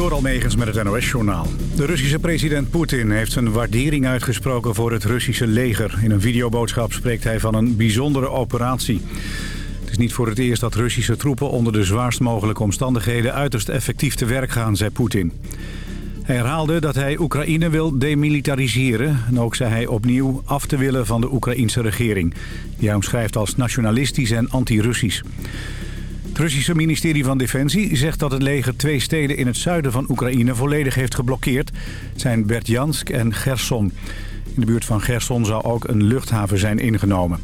Door Almegens met het NOS-journaal. De Russische president Poetin heeft zijn waardering uitgesproken voor het Russische leger. In een videoboodschap spreekt hij van een bijzondere operatie. Het is niet voor het eerst dat Russische troepen onder de zwaarst mogelijke omstandigheden uiterst effectief te werk gaan, zei Poetin. Hij herhaalde dat hij Oekraïne wil demilitariseren. En ook zei hij opnieuw af te willen van de Oekraïnse regering. Die hij omschrijft als nationalistisch en anti-Russisch. Het Russische ministerie van Defensie zegt dat het leger twee steden in het zuiden van Oekraïne volledig heeft geblokkeerd. Het zijn Berdjansk en Gerson. In de buurt van Gerson zou ook een luchthaven zijn ingenomen.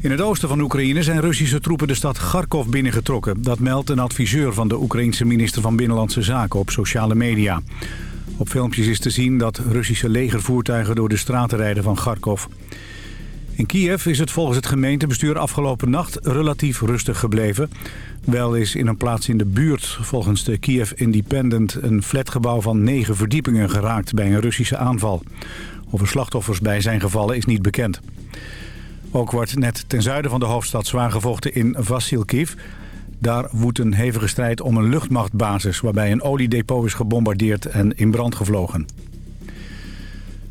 In het oosten van Oekraïne zijn Russische troepen de stad Kharkov binnengetrokken. Dat meldt een adviseur van de Oekraïense minister van Binnenlandse Zaken op sociale media. Op filmpjes is te zien dat Russische legervoertuigen door de straten rijden van Kharkov. In Kiev is het volgens het gemeentebestuur afgelopen nacht relatief rustig gebleven. Wel is in een plaats in de buurt volgens de Kiev Independent een flatgebouw van negen verdiepingen geraakt bij een Russische aanval. Of er slachtoffers bij zijn gevallen is niet bekend. Ook wordt net ten zuiden van de hoofdstad zwaar gevochten in Vassilkiv. Daar woedt een hevige strijd om een luchtmachtbasis... waarbij een oliedepot is gebombardeerd en in brand gevlogen.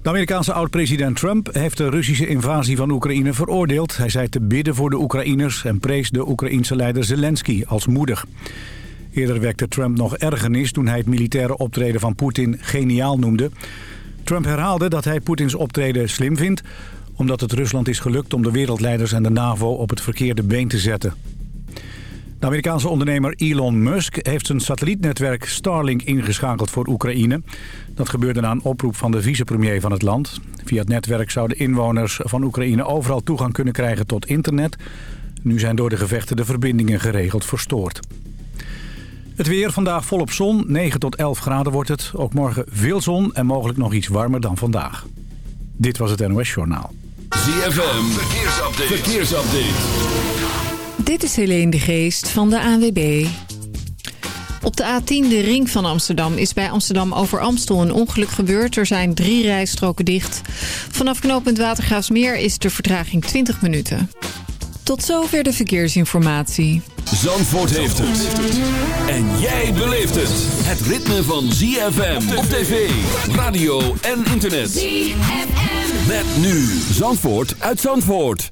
De Amerikaanse oud-president Trump heeft de Russische invasie van Oekraïne veroordeeld. Hij zei te bidden voor de Oekraïners en prees de Oekraïense leider Zelensky als moedig. Eerder wekte Trump nog ergernis toen hij het militaire optreden van Poetin geniaal noemde. Trump herhaalde dat hij Poetins optreden slim vindt... omdat het Rusland is gelukt om de wereldleiders en de NAVO op het verkeerde been te zetten. De Amerikaanse ondernemer Elon Musk heeft zijn satellietnetwerk Starlink ingeschakeld voor Oekraïne. Dat gebeurde na een oproep van de vicepremier van het land. Via het netwerk zouden inwoners van Oekraïne overal toegang kunnen krijgen tot internet. Nu zijn door de gevechten de verbindingen geregeld verstoord. Het weer vandaag volop zon, 9 tot 11 graden wordt het. Ook morgen veel zon en mogelijk nog iets warmer dan vandaag. Dit was het NOS Journaal. ZFM, verkeersupdate. verkeersupdate. Dit is Helene de Geest van de ANWB. Op de A10, de ring van Amsterdam, is bij Amsterdam over Amstel een ongeluk gebeurd. Er zijn drie rijstroken dicht. Vanaf knooppunt Watergraafsmeer is de vertraging 20 minuten. Tot zover de verkeersinformatie. Zandvoort heeft het. En jij beleeft het. Het ritme van ZFM op tv, radio en internet. ZFM. Met nu Zandvoort uit Zandvoort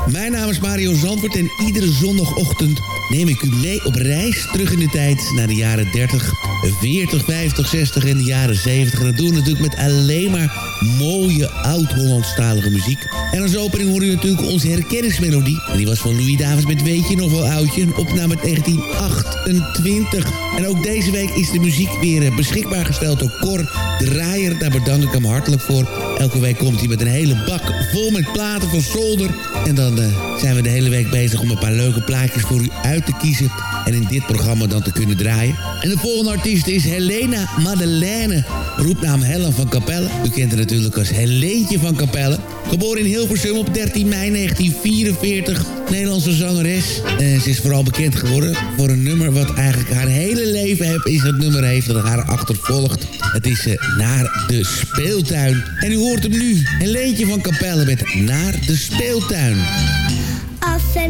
Mijn naam is Mario Zandvoort en iedere zondagochtend neem ik u mee op reis terug in de tijd naar de jaren 30, 40, 50, 60 en de jaren 70. En dat doen we natuurlijk met alleen maar mooie oud-Hollandstalige muziek. En als opening hoor u natuurlijk onze herkenningsmelodie. En die was van Louis Davis met Weet je nog wel oudje, een opname uit 1928. En ook deze week is de muziek weer eh, beschikbaar gesteld door Cor Draaier. Daar bedank ik hem hartelijk voor. Elke week komt hij met een hele bak vol met platen van Solder. En dan uh, zijn we de hele week bezig om een paar leuke plaatjes voor u uit te kiezen. En in dit programma dan te kunnen draaien. En de volgende artiest is Helena Madeleine. Roepnaam Helen van Capelle. U kent haar natuurlijk als Helentje van Capelle. Geboren in Hilversum op 13 mei 1944. Nederlandse zangeres. En ze is vooral bekend geworden voor een nummer wat eigenlijk haar hele leven heeft, is het nummer heeft dat haar achtervolgt. Het is uh, Naar de Speeltuin. En u hoort hem nu. Helentje van Capelle met Naar de Speeltuin.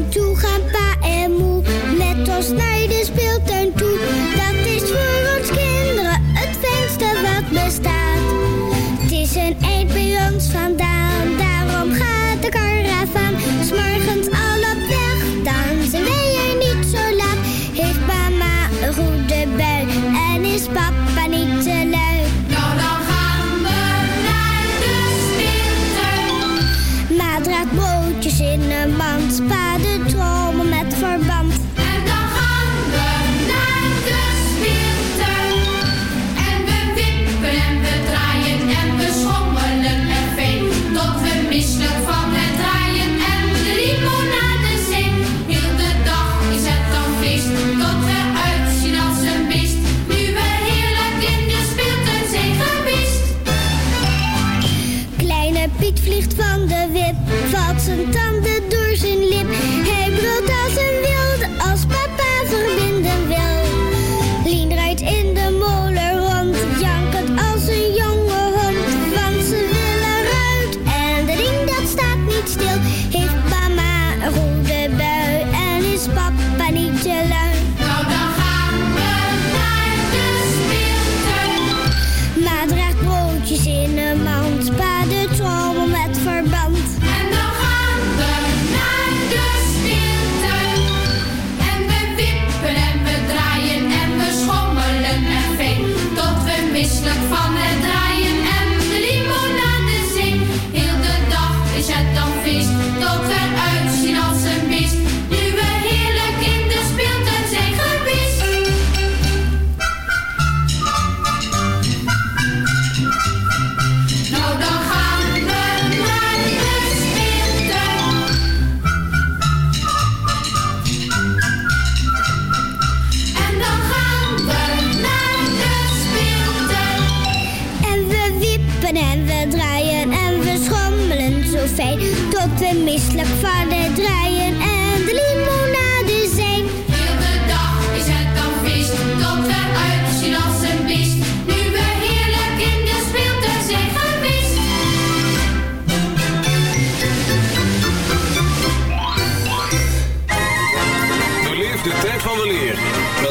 En toe gaan pa en moe met ons naar de speeltuin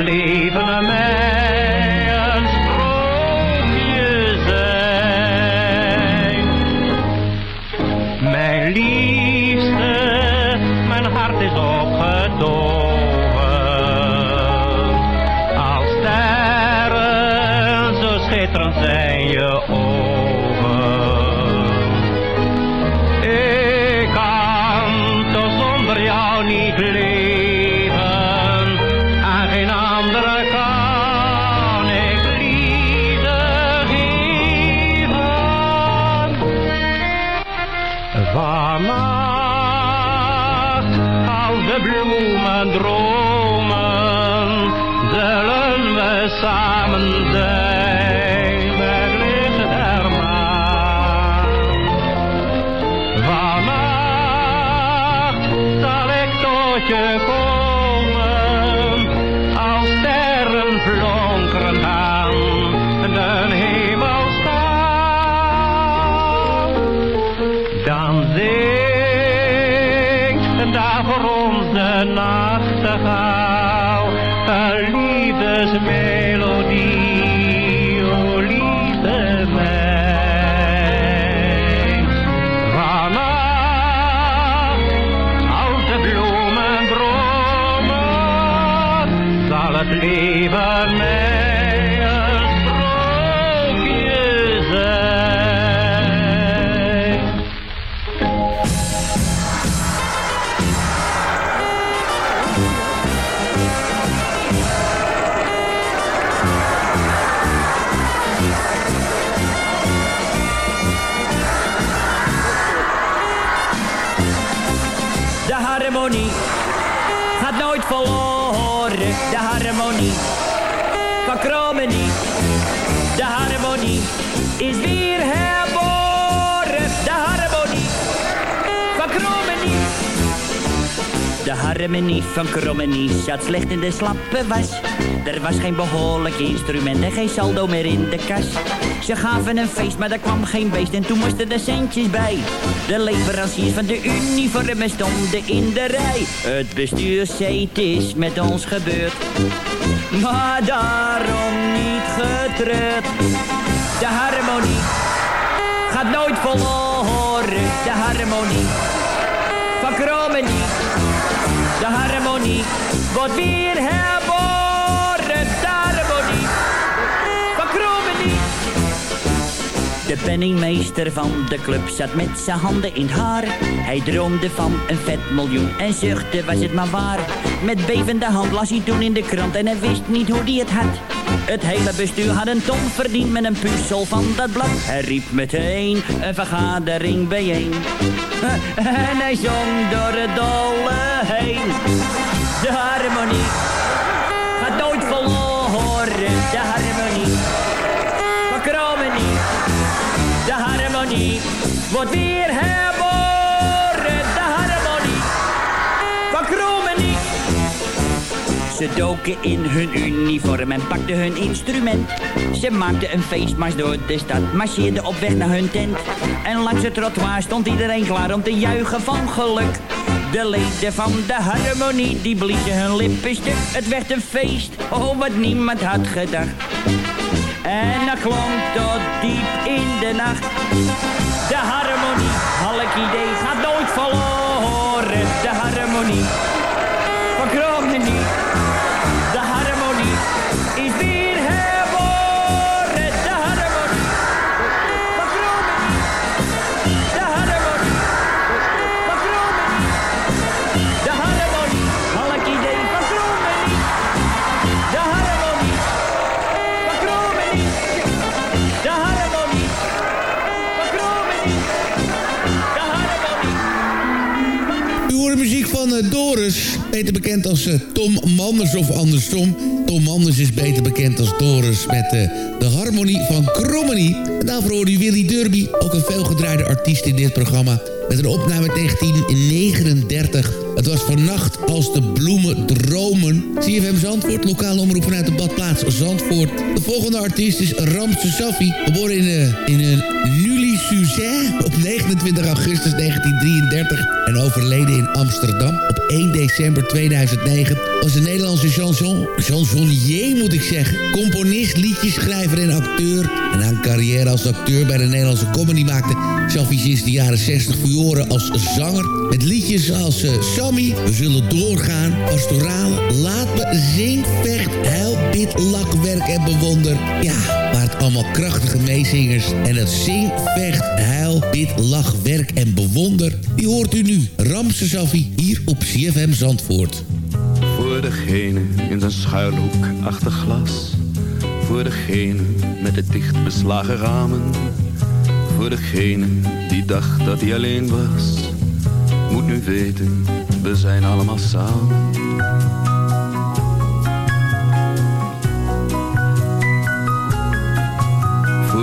leven dromen, zullen we samen zijn het licht der maan. Vannacht zal ik tot je komen, resume. Harmonie gaat nooit verloren. De harmonie van Kromenie. De harmonie is weer herboren. De harmonie van Kromenie. De harmonie van Kromenie zat slecht in de slappe was. Er was geen behoorlijk instrument en geen saldo meer in de kas. Ze gaven een feest, maar er kwam geen beest en toen moesten er centjes bij. De leveranciers van de uniformen stonden in de rij. Het bestuur zei het is met ons gebeurd, maar daarom niet getreurd. de harmonie gaat nooit verloren. De harmonie van Kromenie, de harmonie wordt weer herboren. De penningmeester van de club zat met zijn handen in het haar. Hij droomde van een vet miljoen en zuchtte, was het maar waar. Met bevende hand las hij toen in de krant en hij wist niet hoe hij het had. Het hele bestuur had een ton verdiend met een puzzel van dat blad. Hij riep meteen een vergadering bijeen. En hij zong door het dolle heen. De harmonie wordt weer herboren. De harmonie van Kromenie. Ze doken in hun uniform en pakten hun instrument. Ze maakten een feestmars door de stad, marcheerden op weg naar hun tent. En langs het trottoir stond iedereen klaar om te juichen van geluk. De leden van de harmonie, die bliezen hun lippen stuk. Het werd een feest, oh wat niemand had gedacht. En dat klonk tot diep in de nacht. De harmonie, halk Doris, beter bekend als eh, Tom Manders of andersom. Tom Manders is beter bekend als Doris met eh, de harmonie van Krommenie. En daarvoor hoorde u Willy Derby, ook een veelgedraaide artiest in dit programma... met een opname uit 1939. Het was vannacht als de bloemen dromen. CFM Zandvoort, lokale omroep vanuit de badplaats Zandvoort. De volgende artiest is Ramse Safi, geboren in, eh, in een Suzanne op 29 augustus 1933 en overleden in Amsterdam op 1 december 2009 was een Nederlandse chanson, chansonnier moet ik zeggen, componist, liedjeschrijver en acteur. En een carrière als acteur bij de Nederlandse comedy maakte Safi sinds de jaren 60 furoren als zanger. Met liedjes als eh, Sammy, We Zullen Doorgaan, Pastorale, Laat Me, Zing, Vecht, Huil, Bid, Lak, Werk en Bewonder. Ja, het allemaal krachtige meezingers. En het Zing, Vecht, Huil, Bid, Lach, Werk en Bewonder. Die hoort u nu, Ramse Safi, hier op CFM Zandvoort. Voor degene in zijn schuilhoek achter glas. Voor degene met de dicht beslagen ramen. Voor degene die dacht dat hij alleen was. Moet nu weten, we zijn allemaal samen.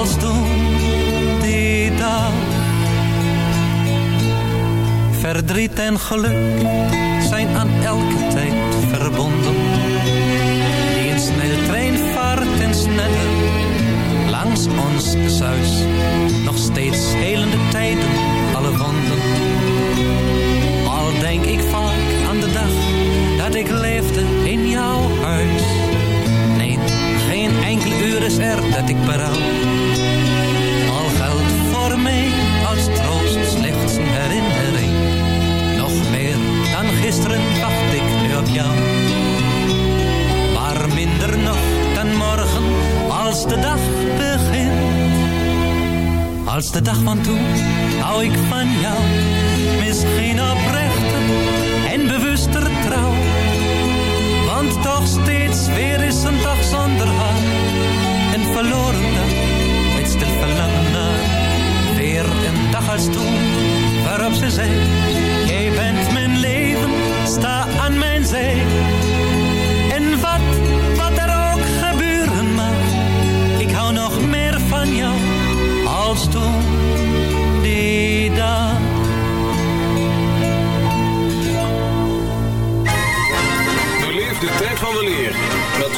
als toen die dag. Verdriet en geluk zijn aan elke tijd verbonden. Die een sneltrein vaart en sneller langs ons zuis. Nog steeds helende tijden, alle wonden. Al denk ik vaak aan de dag dat ik leefde in jouw huis. Nee, geen enkel uur is er dat ik berouw. gisteren ik ik op jou. Maar minder nog dan morgen, als de dag begint. Als de dag van toen, hou ik van jou. Misschien oprechter en bewuster trouw. Want toch steeds weer is een dag zonder haar. Een verloren dag, met stil verlangen. Weer een dag als toen, waarop ze zijn mijn zij. En wat, wat er ook gebeuren mag. Ik hou nog meer van jou als toen die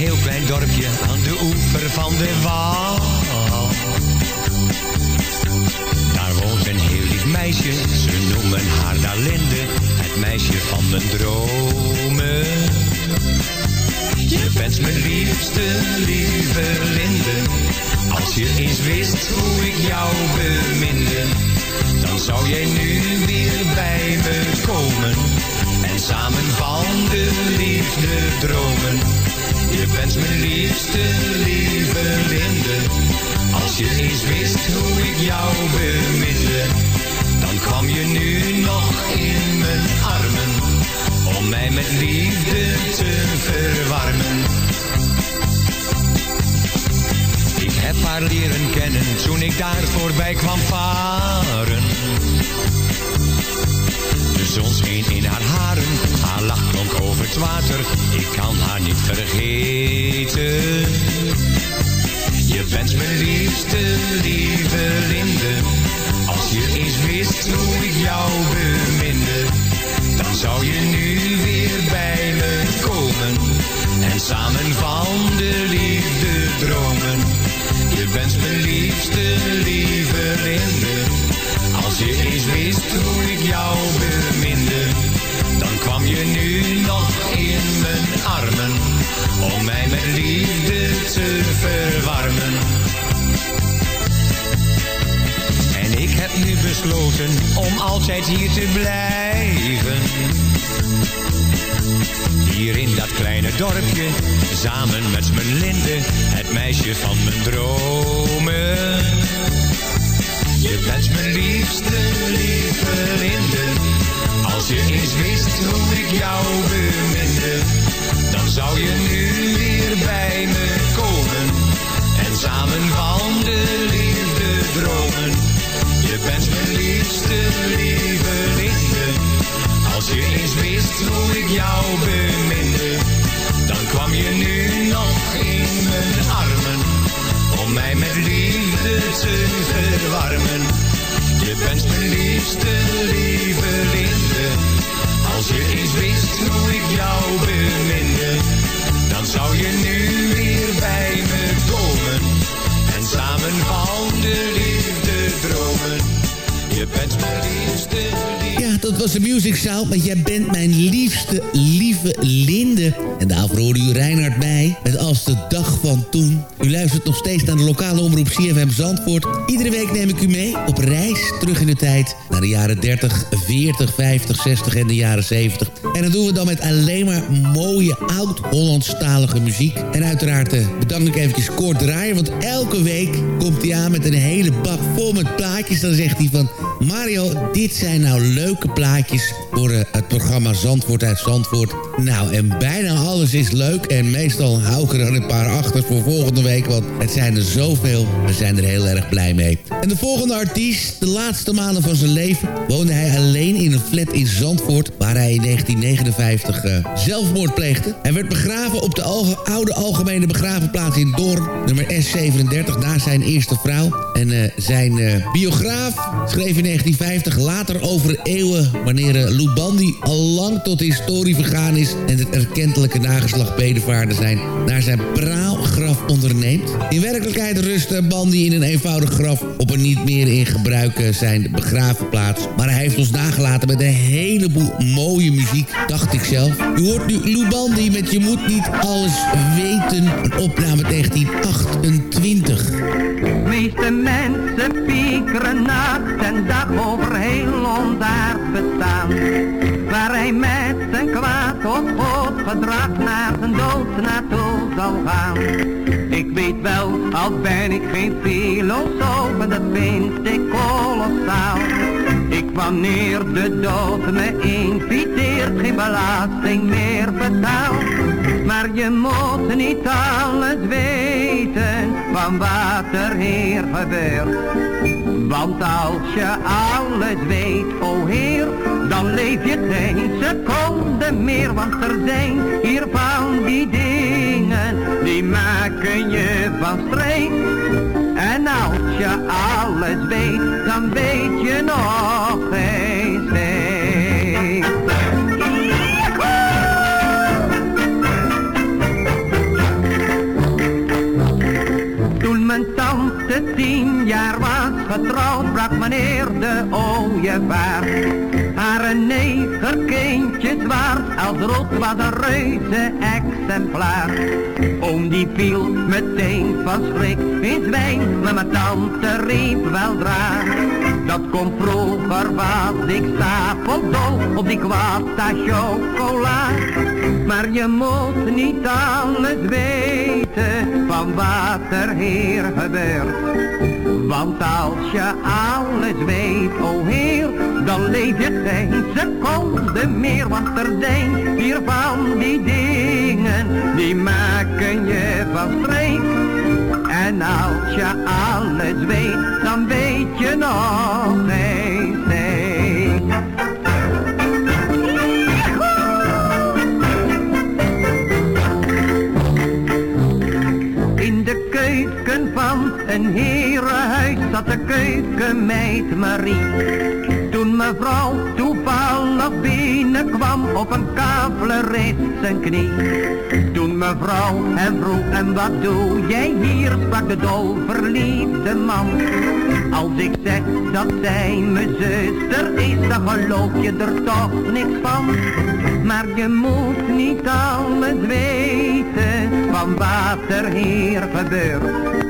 Heel klein dorpje aan de oever van de Waal. Daar woont een heel lief meisje, ze noemen haar Dalinde, het meisje van mijn dromen. Je bent mijn liefste, lieve Linde. Als je eens wist hoe ik jou beminde, dan zou jij nu weer bij me komen. En samen van de liefde dromen. Je bent mijn liefste, lieve Linde. Als je eens wist hoe ik jou beminde, dan kwam je nu nog in mijn armen. Om mij met liefde te verwarmen. Ik heb haar leren kennen toen ik daar voorbij kwam varen. De zon scheen in haar haren, haar lach klonk over het water. Ik kan haar niet vergeten. Je bent mijn liefste, lieve Linde. Als je eens wist hoe ik jou beminde, dan zou je nu weer bij me komen. En samen van de liefde dromen. Je bent mijn liefste, lieve Linde. Als je eens wist hoe ik jou beminde, dan kwam je nu nog in mijn armen. Om mij met liefde te verwarmen. En ik heb nu besloten om altijd hier te blijven. Hier in dat kleine dorpje, samen met mijn Linde, het meisje van mijn dromen. Je bent mijn liefste, lieve Linde. Als je eens wist hoe ik jou beminde, Je bent mijn liefste, lieve Linde. Als je eens wist hoe ik jou beminde, dan zou je nu weer bij me komen. En samen van de liefde dromen. Je bent mijn liefste, lieve... Ja, dat was de Music Sound, maar jij bent mijn liefste, lieve Linde. En daarvoor hoorde u Reinhard bij met Als de Dag van Toen. U luistert nog steeds naar de lokale omroep CFM Zandvoort. Iedere week neem ik u mee op reis terug in de tijd... naar de jaren 30, 40, 50, 60 en de jaren 70. En dat doen we dan met alleen maar mooie oud-Hollandstalige muziek. En uiteraard eh, bedank ik eventjes Kort Draaier... want elke week komt hij aan met een hele bak vol met plaatjes. Dan zegt hij van... Mario, dit zijn nou leuke plaatjes plaatjes voor eh, het programma Zandvoort uit Zandvoort. Nou, en bijna alles is leuk. En meestal hou ik er een paar achter voor volgende week. Want het zijn er zoveel. We zijn er heel erg blij mee. En de volgende artiest, de laatste maanden van zijn leven... woonde hij alleen in een flat in Zandvoort... waar hij in 1959 eh, zelfmoord pleegde. Hij werd begraven op de oude algemene begravenplaats in Doorn... nummer S37, na zijn eerste vrouw. En eh, zijn biograaf schreef in 1950 later over wanneer eh, Lou Bandy al lang tot de historie vergaan is... en het erkentelijke nageslag bedevaarden zijn... naar zijn praalgraf onderneemt. In werkelijkheid rust eh, Bandy in een eenvoudig graf... op een niet meer in gebruik eh, zijn begravenplaats. Maar hij heeft ons nagelaten met een heleboel mooie muziek, dacht ik zelf. U hoort nu Lou Bandy met Je moet niet alles weten. Een opname 1928. meeste mensen piekeren nacht en dag over heel ons Waar hij met zijn kwaad of goed gedrag naar zijn dood naartoe zal gaan. Ik weet wel, al ben ik geen filosoof dat vind ik kolossaal. Ik wanneer de dood me inviteert, geen belasting meer betaal. Maar je moet niet alles weten van wat er hier gebeurt. Want als je alles weet, o Heer, dan leef je geen seconde meer. Want er zijn hier van die dingen, die maken je van streek. En als je alles weet, dan weet je nog geen brak meneer de ooievaar. Haar negerkindje zwart, als rood was een reuze exemplaar. Oom die viel meteen van schrik in zwijn, maar mijn tante riep wel draag. Dat komt vroeger was ik stapeldol op die kwata chocola. Maar je moet niet alles weten van wat er hier gebeurt. Want als je alles weet, o Heer, dan leef je geen seconde meer. Want er zijn hier van die dingen, die maken je van streek. En als je alles weet, dan weet je nog geen steek. In de keuken van een herenhuis zat de keukenmeid Marie. Toen mevrouw toevallig binnenkwam op een kavelen recht zijn knie. Toen mevrouw hem vroeg en wat doe jij hier, sprak de dolverliefde man. Als ik zeg dat zij mijn zuster is, dan geloof je er toch niks van. Maar je moet niet alles weten van wat er hier gebeurt.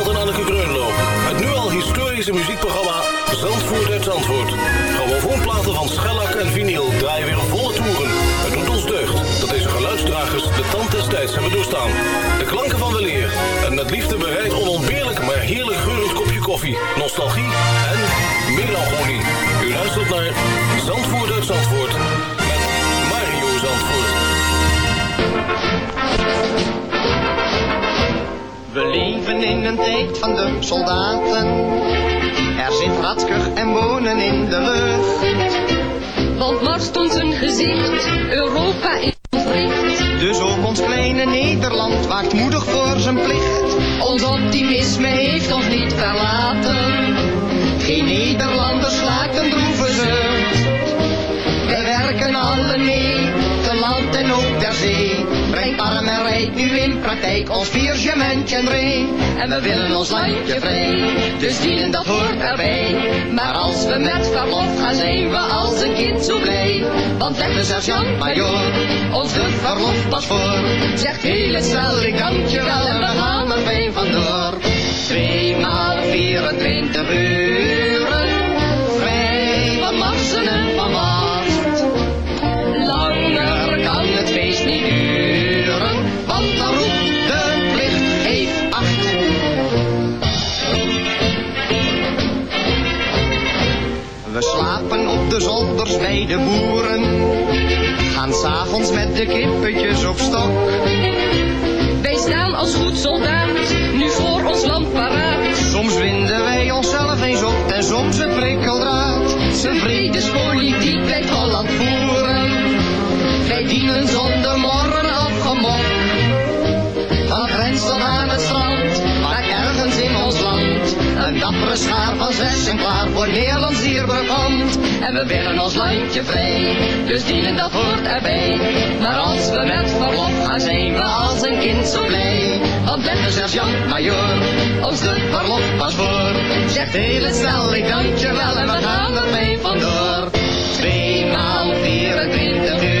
historische muziekprogramma Zandvoort uit Zandvoort. Grammofoonplaten van schellak en vinyl draaien weer volle toeren. Het doet ons deugd dat deze geluidsdragers de tand des tijds hebben doorstaan. De klanken van weleer en met liefde bereid onontbeerlijk maar heerlijk geurend kopje koffie, nostalgie en melancholie. U luistert naar Zandvoort uit Zandvoort met Mario Zandvoort. We leven in een tijd van de soldaten. Er zit en wonen in de lucht. want marst ons een gezicht. Europa is ontwricht. Dus ook ons kleine Nederland waakt moedig voor zijn plicht. Ons optimisme heeft ons niet verlaten. Geen Nederlanders slaakt een droeve zucht. Wij werken alle mee, te land en ook ter zee. Brengt rijk nu in praktijk ons viergementje en ree. En we willen ons landje vrij, dus dienen dat hoort erbij. Maar als we met verlof gaan zijn we als een kind zo blij. Want zegt de sergeant-majoor, ons de verlof pas voor. Zegt hele stel ik dank je wel en we gaan er fijn vandoor. Tweemaal 24 uren, de zolders bij de boeren, gaan s'avonds met de kippetjes op stok. Wij staan als goed soldaat, nu voor ons land paraat. Soms winden wij onszelf eens op en soms een prikkeldraad. Zijn vredespolitiek blijft Holland voeren. Wij dienen zonder morren Dappere schaar van zes en klaar voor Nederlands dierbestand. En we willen ons landje vrij, dus dienen dat hoort erbij. Maar als we met verlof gaan zijn we als een kind zo blij. Want let de sergeant-majoor ons de verlof pas voor. Zegt hele snel ik dank je wel en we gaan er mee vandoor. Tweemaal 24 uren,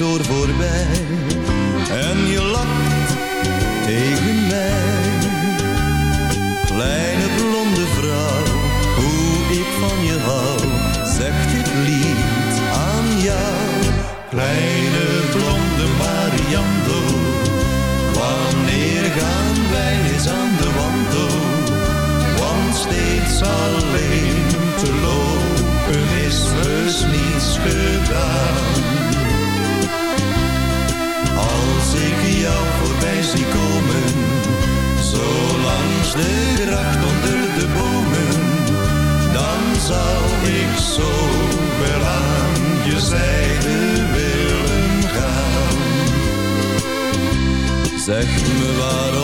kantoor voorbij en je lacht tegen mij. Kleine blonde vrouw, hoe ik van je hou, zegt dit lied aan jou. Kleine blonde Mariando. Wanneer gaan wij eens aan de wandel? Want steeds alleen te lopen is heus niets gedaan. Als ik jou voorbij zie komen, zo langs de gracht onder de bomen, dan zou ik zo wel aan je zijde willen gaan. Zeg me waarom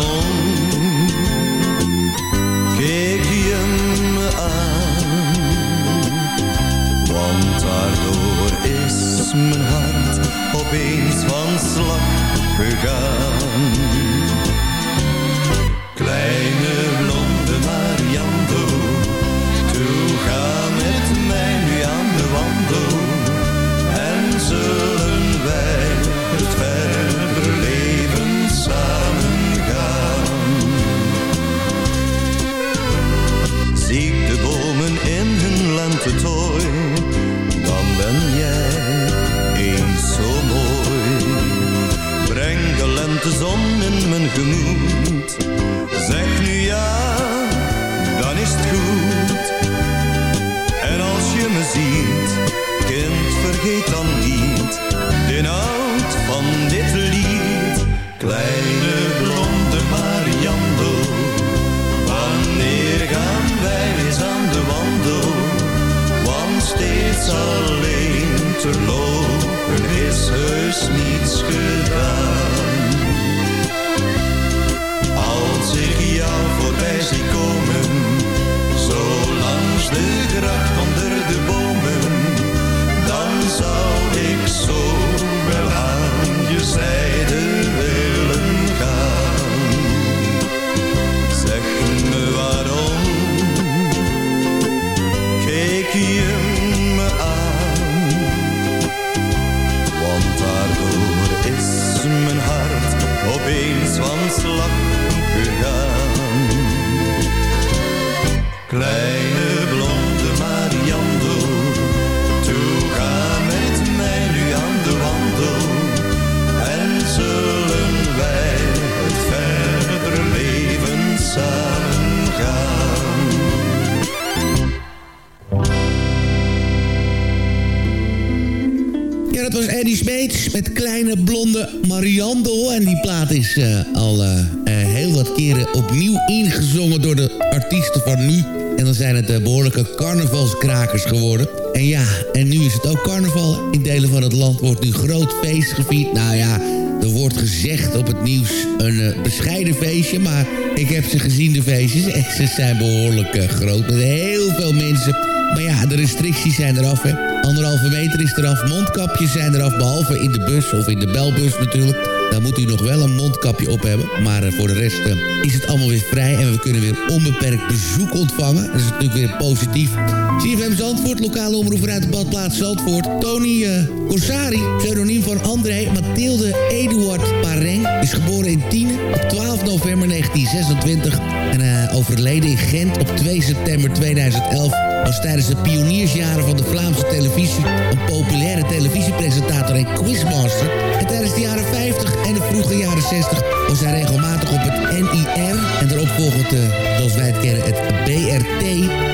blonde Mariandel. En die plaat is eh, al uh, heel wat keren opnieuw ingezongen door de artiesten van nu. En dan zijn het behoorlijke carnavalskrakers geworden. En ja, en nu is het ook carnaval. In delen van het land wordt nu groot feest gevierd. Nou ja, er wordt gezegd op het nieuws een bescheiden feestje. Maar ik heb ze gezien, de feestjes. En ze zijn behoorlijk groot met heel veel mensen. Maar ja, de restricties zijn eraf, hè. Anderhalve meter is eraf, mondkapjes zijn eraf... behalve in de bus of in de belbus natuurlijk. Dan moet u nog wel een mondkapje op hebben. Maar uh, voor de rest uh, is het allemaal weer vrij... en we kunnen weer onbeperkt bezoek ontvangen. Dat is natuurlijk weer positief. CFM Zandvoort, lokale omroeper uit de badplaats Zandvoort. Tony uh, Corsari, pseudoniem van André Mathilde Eduard Pareng... is geboren in Tiene op 12 november 1926... en overleden in Gent op 2 september 2011 was tijdens de pioniersjaren van de Vlaamse televisie... een populaire televisiepresentator en quizmaster. En tijdens de jaren 50 en de vroege jaren 60 was hij regelmatig op het NIR... en daarop volgend, uh, zoals wij het kennen, het BRT.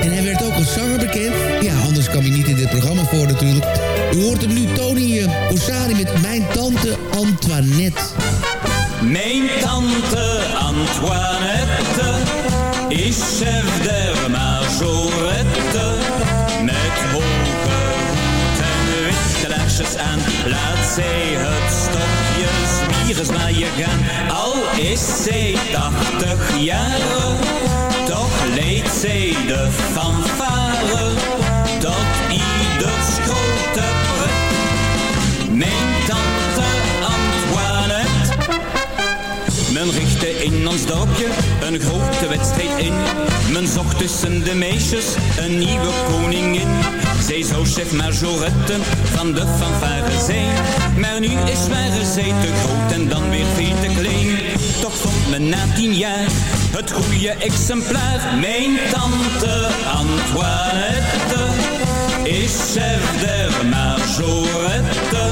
En hij werd ook als zanger bekend. Ja, anders kwam hij niet in dit programma voor natuurlijk. U hoort hem nu, Tony uh, Ossari met Mijn Tante Antoinette. Mijn tante Antoinette is chef laat zij het stokje zwaaien gaan. Al is zij tachtig jaar, toch leed zij de fanfare tot ieders grote pret. Mijn tante Antoinette men richtte in ons dorpje een grote wedstrijd in. Men zocht tussen de meisjes een nieuwe koningin. Zij zou chef majorette van de fanfare zijn. Maar nu is ware zij te groot en dan weer veel te klein. Toch vond men na tien jaar het goede exemplaar. Mijn tante Antoinette is chef der majorette.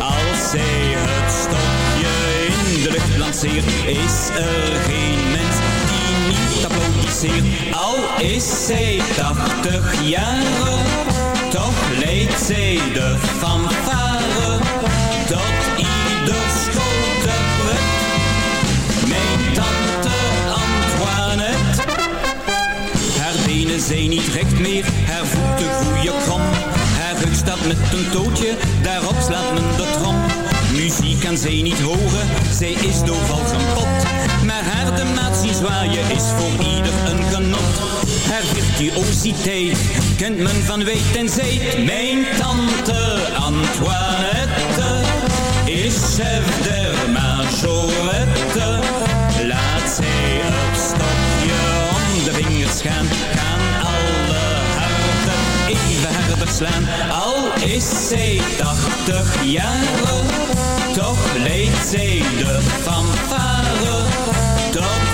Als zij het stokje in de lucht lanceert, is er geen mens die niet applaudisseert. Al is zij tachtig jaar, toch leidt zij de fanfare tot ieders grote pret. Mijn tante Antoinette, haar benen zijn niet recht meer, haar voeten groeien krom. Haar rug staat met een tootje, daarop slaat men de trom. Muziek kan zij niet horen, zij is doof als een pot. Maar haar de maat zwaaien is voor ieder een genot. Haar virtuositeit kent men van weet en zijt. Mijn tante Antoinette is chef der majorette. Laat zij het stokje om de vingers gaan, gaan alle harten even harder slaan. Al is zij tachtig jaar, toch leidt zij de fanfare tot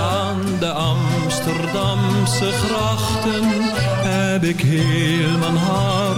Aan de Amsterdamse grachten heb ik heel mijn hart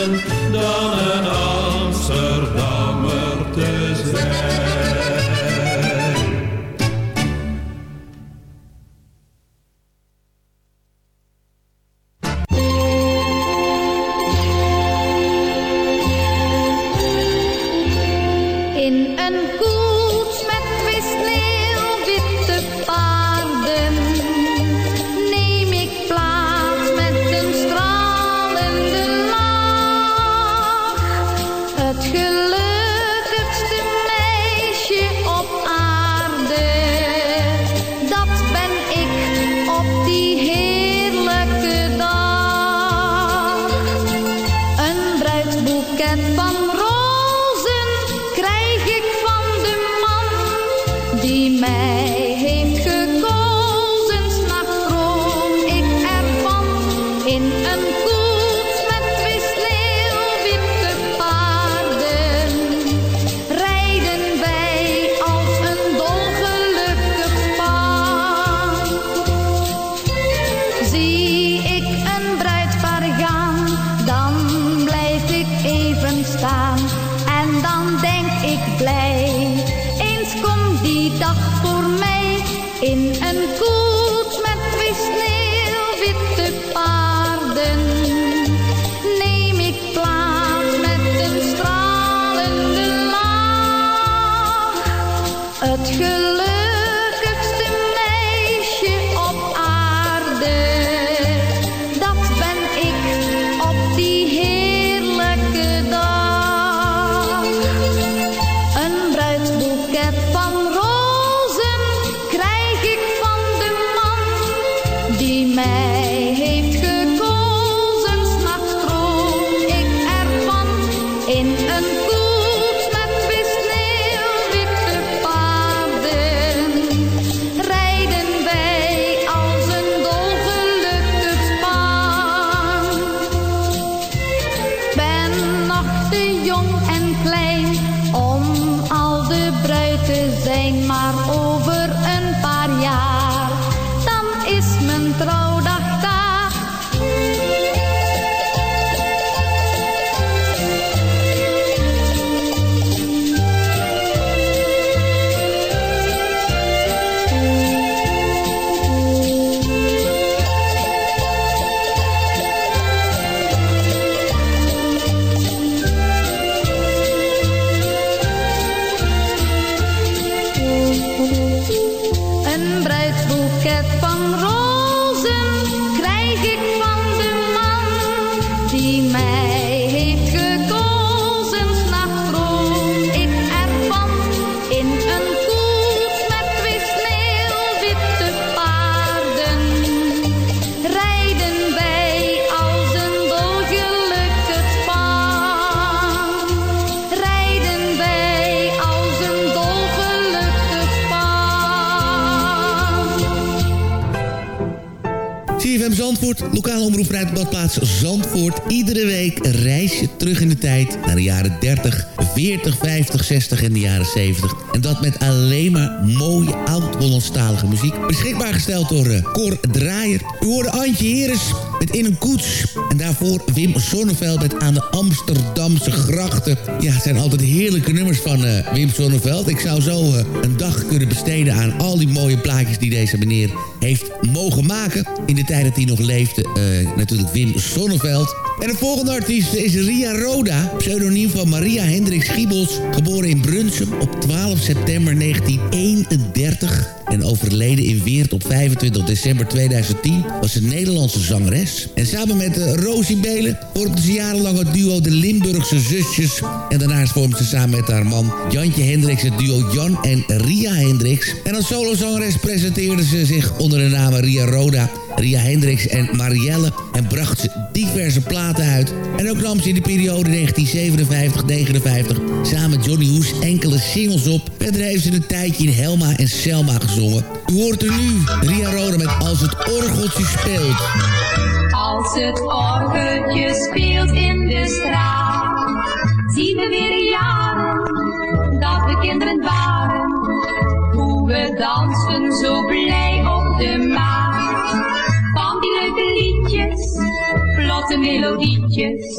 wensen dan Iedere week een reisje terug in de tijd naar de jaren 30, 40, 50, 60 en de jaren 70. En dat met alleen maar mooie oud-Hollandstalige muziek. Beschikbaar gesteld door eh, Cor Draaier. U hoorde Antje Heres met In een Koets. En daarvoor Wim Sonneveld met Aan de Amsterdamse Grachten. Ja, het zijn altijd heerlijke nummers van eh, Wim Sonneveld. Ik zou zo eh, een dag kunnen besteden aan al die mooie plaatjes die deze meneer heeft mogen maken. In de tijd dat hij nog leefde, eh, natuurlijk Wim Sonneveld. En de volgende artiest is Ria Roda, pseudoniem van Maria Hendricks Giebels. Geboren in Brunsum op 12 september 1931 en overleden in Weert op 25 december 2010... was een Nederlandse zangeres. En samen met uh, Rosie Belen vormde ze jarenlang het duo de Limburgse Zusjes. En daarnaast vormde ze samen met haar man Jantje Hendricks het duo Jan en Ria Hendricks. En als solozangeres presenteerde ze zich onder de namen Ria Roda... Ria Hendricks en Marielle en bracht ze diverse platen uit. En ook nam ze in de periode 1957-59 samen Johnny Hoes enkele singles op. Verder heeft ze een tijdje in Helma en Selma gezongen. U hoort er nu Ria Roda met Als het orgeltje speelt. Als het orgeltje speelt in de straat, zien we weer jaren dat we kinderen waren. Hoe we dansen zo blij op de maat. Van die leuke liedjes, vlotte melodietjes.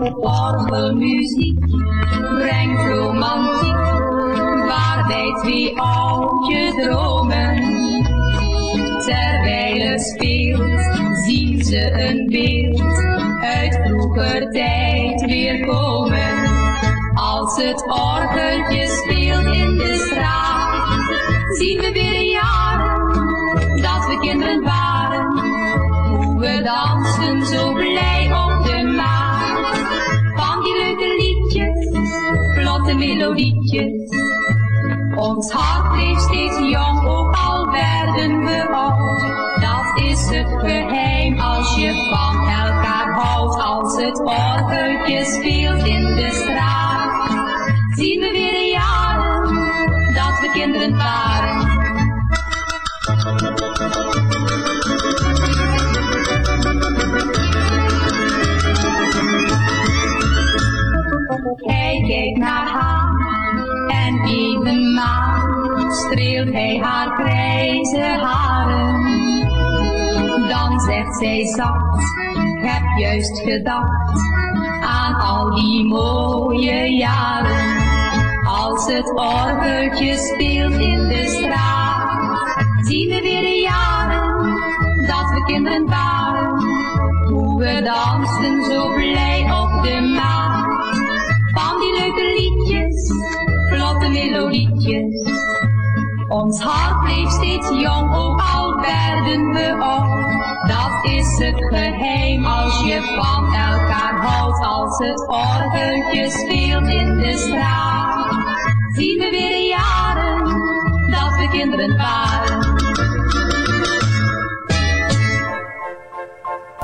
Orgelmuziek brengt romantiek, waarbij twee oudjes dromen. Terwijl het speelt, zien ze een beeld uit vroeger tijd weer komen. Als het orgeltje speelt in de straat, zien we weer jaren dat we kinderen waren. Hoe we dansen zo blij Ons hart bleef steeds jong, ook al werden we oud. Dat is het geheim als je van elkaar houdt. Als het orgeltje speelt in de straat, zien we weer de jaren dat we kinderen waren. Hij kijkt naar haar en de maan streelt hij haar grijze haren. Dan zegt zij zacht, heb juist gedacht aan al die mooie jaren. Als het orgeltje speelt in de straat, zien we weer de jaren dat we kinderen waren. Hoe we dansten zo blij op de maat. Ons hart bleef steeds jong, ook al werden we oud. Dat is het geheim als je van elkaar houdt. Als het orgeltje speelt in de straat, zien we weer jaren dat we kinderen waren.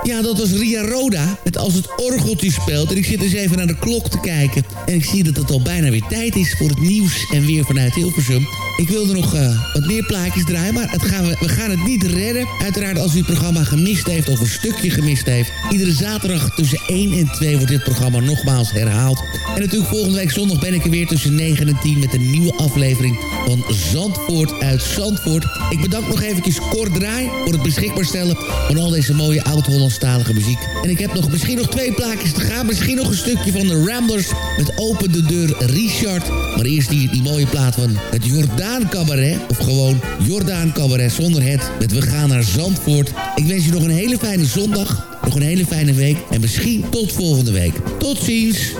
Ja, dat was Ria Roda. Met als het orgeltje speelt. En ik zit eens even naar de klok te kijken. En ik zie dat het al bijna weer tijd is voor het nieuws en weer vanuit Hilversum. Ik wilde nog eh, wat meer plaatjes draaien, maar het gaan we, we gaan het niet redden. Uiteraard als u het programma gemist heeft of een stukje gemist heeft. Iedere zaterdag tussen 1 en 2 wordt dit programma nogmaals herhaald. En natuurlijk volgende week zondag ben ik er weer tussen 9 en 10 met een nieuwe aflevering van Zandvoort uit Zandvoort. Ik bedank nog eventjes Kort Draai voor het beschikbaar stellen van al deze mooie oud-Hollandstalige Muziek. En ik heb nog, misschien nog twee plaatjes te gaan. Misschien nog een stukje van de Ramblers met Open de Deur Richard. Maar eerst die, die mooie plaat van het Jordaan Cabaret. Of gewoon Jordaan Cabaret zonder het. Met We gaan naar Zandvoort. Ik wens je nog een hele fijne zondag. Nog een hele fijne week. En misschien tot volgende week. Tot ziens.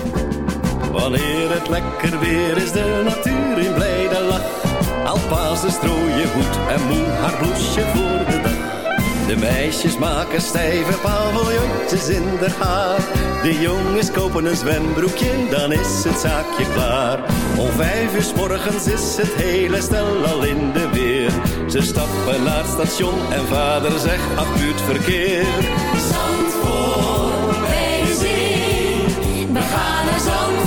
Wanneer het lekker weer is, de natuur in blijde lach. Alpazen strooien goed en moe haar bloesje voor de dag. De meisjes maken stijve paviljoentjes in de haar. De jongens kopen een zwembroekje, dan is het zaakje klaar. Om vijf uur s morgens is het hele stel al in de weer. Ze stappen naar het station en vader zegt, ach buurt verkeer. Zandvoort de zee. We gaan naar Zandvoort